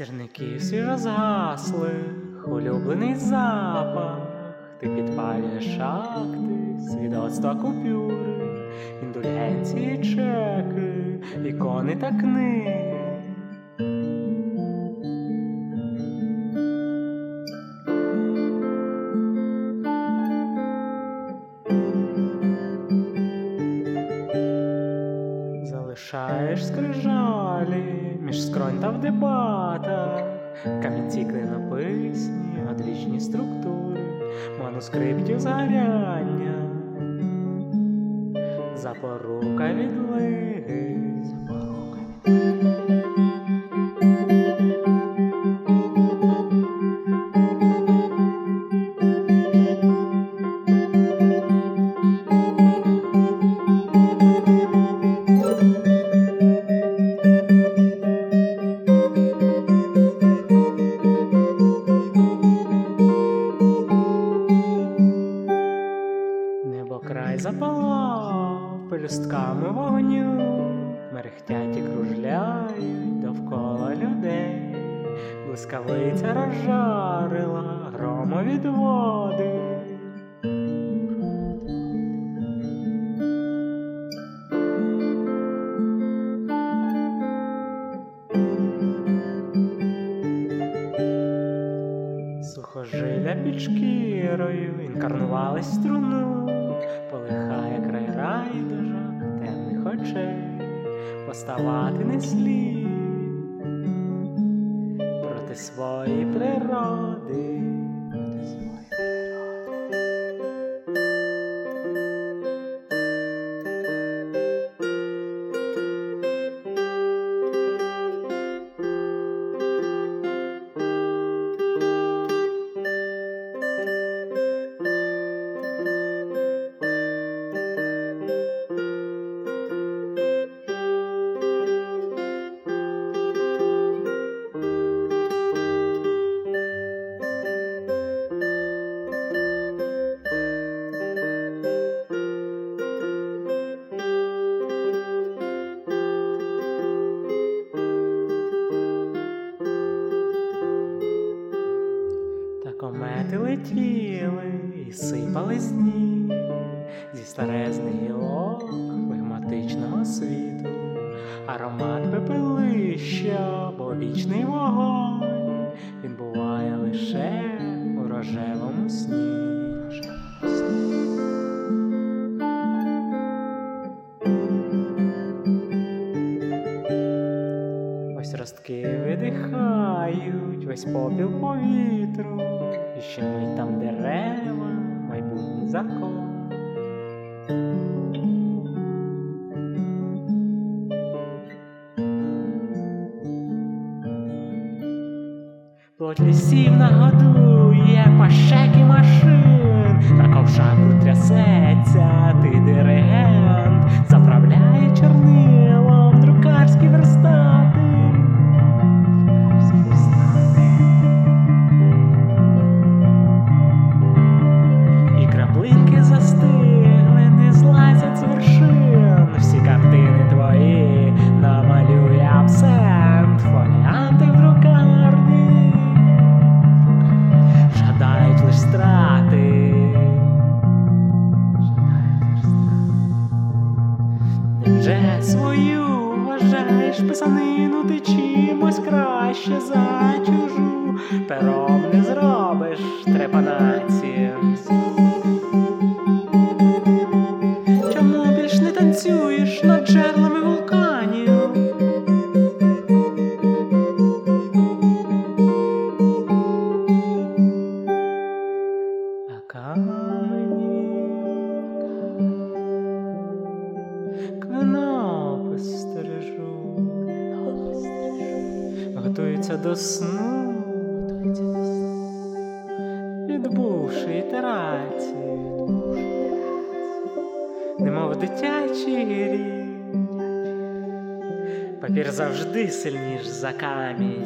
Сірників свіжо розгасли, улюблений запах, ти підпалюєш акти, свідоцтва купюри, індульгенції, чеки, ікони та книги. Залишаєш скрижалі між скронь та в дебатах, камінці клинописні, одвічні структури, манускриптів згоряння, запорука відлиги. Блискавиця розжарила громові води. Сухожилля під шкірою інкарнували струну, полихає край райдужок темних очей, поставати не слід des Weible комети летіли і сипали з зі старезних гілок флегматичного світу, аромат пепелища, бо вічний вогонь, він буває лише у рожевому сні. Ось ростки видихають, весь попіл повітру, ще мить там дерева, майбутній закон. Плоть лісів нагодує пащек і машин, на ковшаку трясеться, ти диригент, краще за чужу? Пером не зробиш трепанації. Чому більш не танцюєш над джерелами вулканів? А готуються до сну, відбувши ітерацію, немов дитячий грі. Папір завжди сильніш за камінь.